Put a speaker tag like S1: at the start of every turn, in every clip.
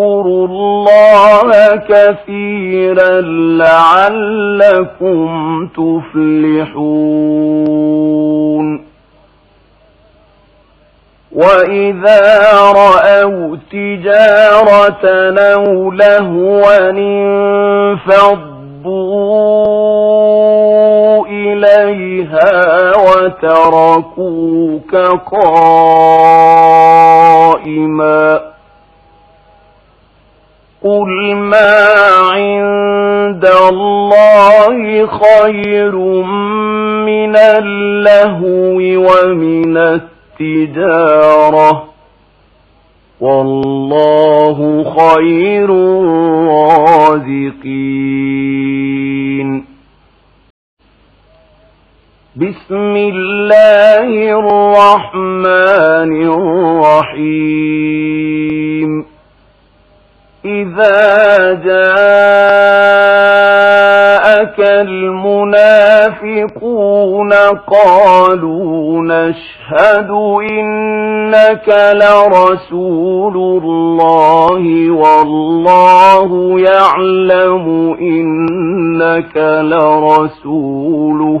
S1: واذكروا الله كثيرا لعلكم تفلحون وإذا رأوا تجارة أو لهوا انفضوا إليها وتركوك قائما قُلْ مَا عِندَ اللَّهِ خَيْرٌ مِنَ اللَّهْوِ وَمِنَ التِّجَارَةِ وَاللَّهُ خَيْرُ الرَّازِقِينَ بسم الله الرحمن الرحيم إذا جاءك المنافقون قالوا نشهد إنك لرسول الله والله يعلم إنك لرسوله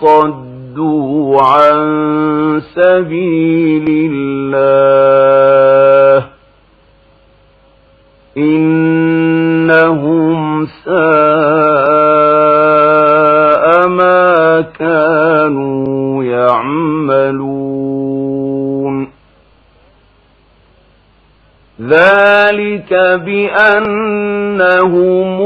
S1: وصدوا عن سبيل الله إنهم ساء ما كانوا يعملون ذلك بأنهم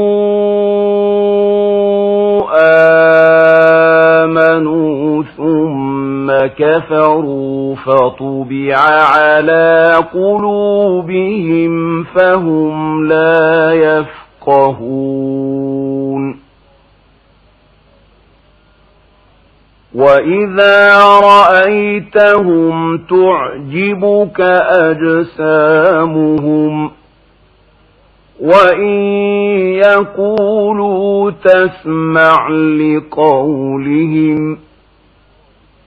S1: ثم كفروا فطبع على قلوبهم فهم لا يفقهون وإذا رأيتهم تعجبك أجسامهم وإن يقولوا تسمع لقولهم